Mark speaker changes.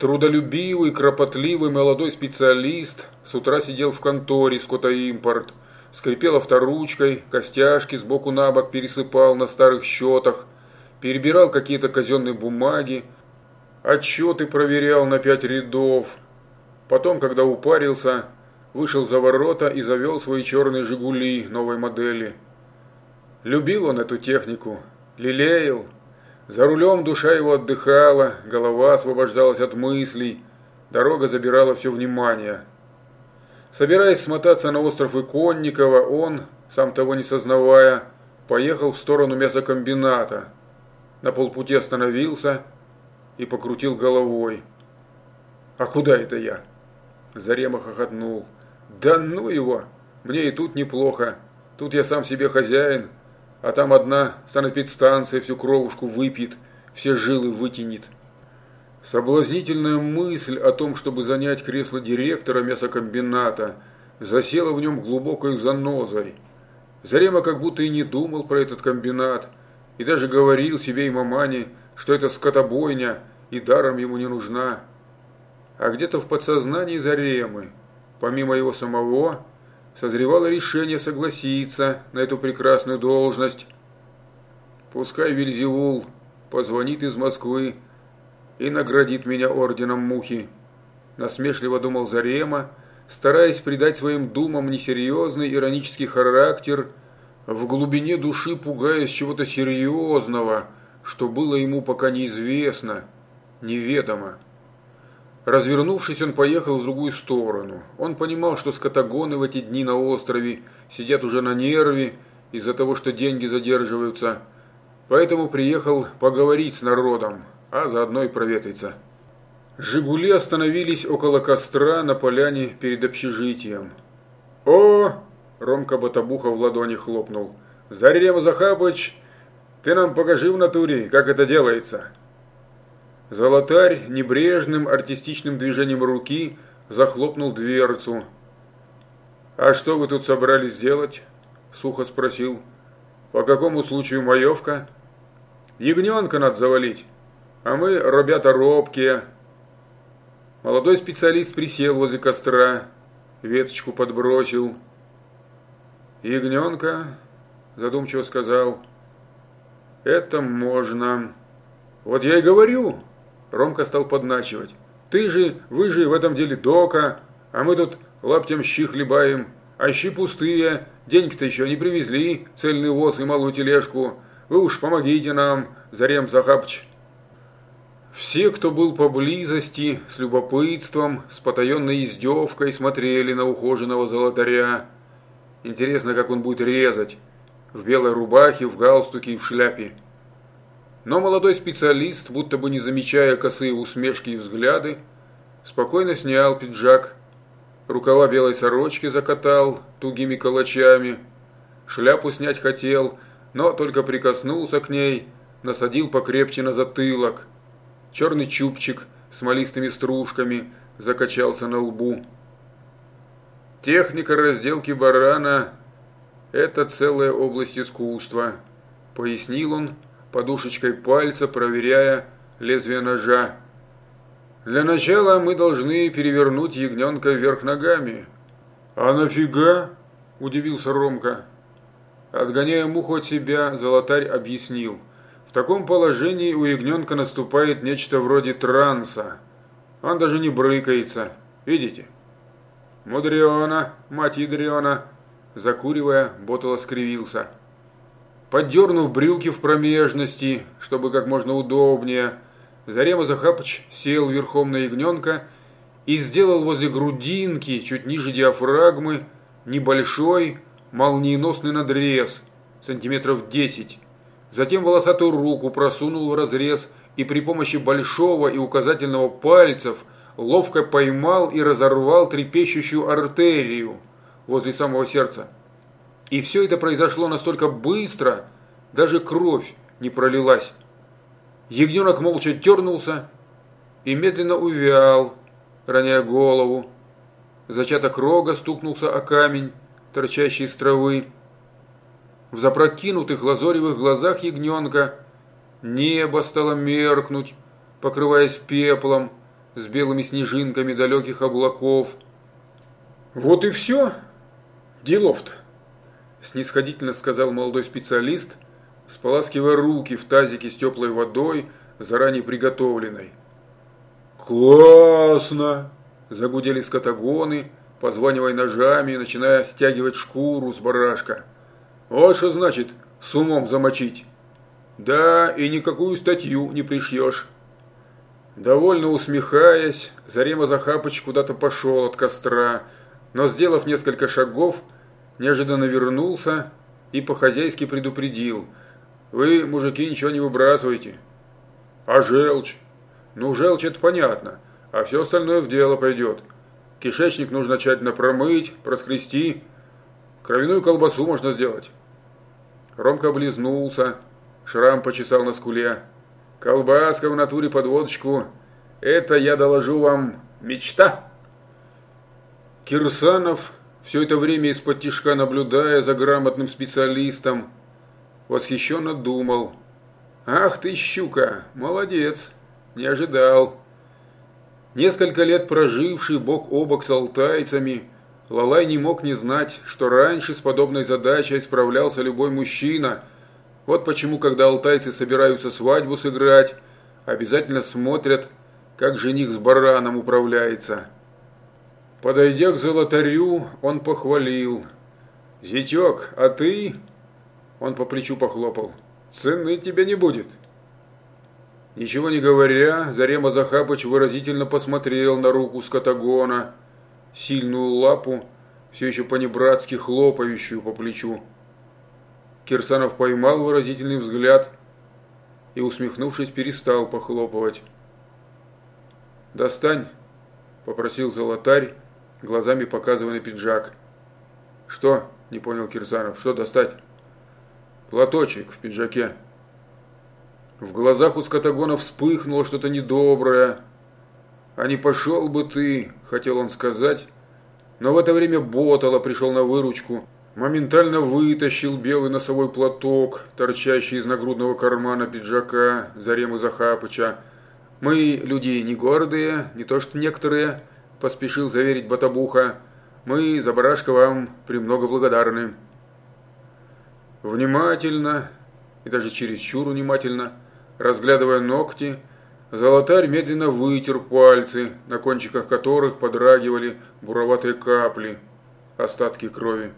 Speaker 1: Трудолюбивый, кропотливый молодой специалист с утра сидел в конторе «Скотоимпорт», скрипел авторучкой, костяшки сбоку на бок пересыпал на старых счетах, перебирал какие-то казенные бумаги, отчеты проверял на пять рядов. Потом, когда упарился, вышел за ворота и завел свои черные «Жигули» новой модели. Любил он эту технику, лелеял. За рулем душа его отдыхала, голова освобождалась от мыслей, дорога забирала все внимание. Собираясь смотаться на остров Иконникова, он, сам того не сознавая, поехал в сторону мясокомбината. На полпути остановился и покрутил головой. «А куда это я?» Зарема хохотнул. «Да ну его! Мне и тут неплохо. Тут я сам себе хозяин, а там одна санэпидстанция всю кровушку выпьет, все жилы вытянет». Соблазнительная мысль о том, чтобы занять кресло директора мясокомбината, засела в нем глубокой занозой. Зарема как будто и не думал про этот комбинат, и даже говорил себе и мамане, что это скотобойня и даром ему не нужна. А где-то в подсознании Заремы, помимо его самого, созревало решение согласиться на эту прекрасную должность. Пускай Вильзевул позвонит из Москвы, и наградит меня орденом мухи. Насмешливо думал Зарема, стараясь придать своим думам несерьезный иронический характер, в глубине души пугаясь чего-то серьезного, что было ему пока неизвестно, неведомо. Развернувшись, он поехал в другую сторону. Он понимал, что скотагоны в эти дни на острове сидят уже на нерве из-за того, что деньги задерживаются, поэтому приехал поговорить с народом, а заодно и проветриться. «Жигули» остановились около костра на поляне перед общежитием. «О!» – Ромка Батабуха в ладони хлопнул. «Зарема Захапыч, ты нам покажи в натуре, как это делается!» Золотарь небрежным артистичным движением руки захлопнул дверцу. «А что вы тут собрались делать?» – сухо спросил. «По какому случаю маевка?» «Ягненка надо завалить!» А мы, ребята, робкие. Молодой специалист присел возле костра, веточку подбросил. Ягненка, задумчиво сказал, это можно. Вот я и говорю. Ромка стал подначивать. Ты же, вы же в этом деле дока, а мы тут лаптем щи хлебаем, а щи пустые, деньги-то еще не привезли, цельный воз и малую тележку. Вы уж помогите нам, Зарем Захапыч. Все, кто был поблизости, с любопытством, с потаенной издевкой смотрели на ухоженного золотаря. Интересно, как он будет резать. В белой рубахе, в галстуке и в шляпе. Но молодой специалист, будто бы не замечая косые усмешки и взгляды, спокойно снял пиджак, рукава белой сорочки закатал тугими калачами, шляпу снять хотел, но только прикоснулся к ней, насадил покрепче на затылок – Черный чубчик с смолистыми стружками закачался на лбу. Техника разделки барана – это целая область искусства, пояснил он подушечкой пальца, проверяя лезвие ножа. Для начала мы должны перевернуть ягненка вверх ногами. А нафига? Удивился Ромка. Отгоняя муху от себя, золотарь объяснил – в таком положении у ягненка наступает нечто вроде транса. Он даже не брыкается. Видите? Мудрена, мать ядрена. Закуривая, Ботало скривился. Поддернув брюки в промежности, чтобы как можно удобнее, Зарема Захапыч сел верхом на ягненка и сделал возле грудинки, чуть ниже диафрагмы, небольшой молниеносный надрез, сантиметров десять Затем волосатую руку просунул в разрез и при помощи большого и указательного пальцев ловко поймал и разорвал трепещущую артерию возле самого сердца. И все это произошло настолько быстро, даже кровь не пролилась. Ягненок молча тернулся и медленно увял, роняя голову. Зачаток рога стукнулся о камень, торчащий из травы. В запрокинутых лазоревых глазах ягненка небо стало меркнуть, покрываясь пеплом, с белыми снежинками далеких облаков. Вот и все. Делов-то, снисходительно сказал молодой специалист, споласкивая руки в тазике с теплой водой, заранее приготовленной. «Классно!» – загудели скотагоны, позванивая ножами, начиная стягивать шкуру с барашка. «Вот что значит с умом замочить!» «Да, и никакую статью не пришьешь!» Довольно усмехаясь, Зарема Захапыч куда-то пошел от костра, но, сделав несколько шагов, неожиданно вернулся и по-хозяйски предупредил. «Вы, мужики, ничего не выбрасывайте». «А желчь?» «Ну, желчь это понятно, а все остальное в дело пойдет. Кишечник нужно тщательно промыть, проскрести. Кровяную колбасу можно сделать». Ромка облизнулся, шрам почесал на скуле. Колбаска в натуре под водочку. Это, я доложу вам, мечта. Кирсанов, все это время из-под тишка наблюдая за грамотным специалистом, восхищенно думал. Ах ты, щука, молодец, не ожидал. Несколько лет проживший бок о бок с алтайцами, Лалай не мог не знать, что раньше с подобной задачей справлялся любой мужчина – вот почему, когда алтайцы собираются свадьбу сыграть, обязательно смотрят, как жених с бараном управляется. Подойдя к золотарю, он похвалил. «Зятек, а ты?» Он по плечу похлопал. «Цены тебе не будет». Ничего не говоря, Зарема Захапыч выразительно посмотрел на руку скотагона, сильную лапу, все еще по-небратски хлопающую по плечу. Кирсанов поймал выразительный взгляд и, усмехнувшись, перестал похлопывать. «Достань», – попросил золотарь, глазами показывая на пиджак. «Что?» – не понял Кирсанов. «Что достать?» «Платочек в пиджаке». В глазах у скотагона вспыхнуло что-то недоброе. «А не пошел бы ты», – хотел он сказать, но в это время Ботала пришел на выручку – моментально вытащил белый носовой платок, торчащий из нагрудного кармана пиджака Заремы Захапыча. «Мы люди не гордые, не то что некоторые», – поспешил заверить Батабуха. «Мы за барашка вам премного благодарны». Внимательно, и даже чересчур внимательно, разглядывая ногти, Золотарь медленно вытер пальцы, на кончиках которых подрагивали буроватые капли, остатки крови.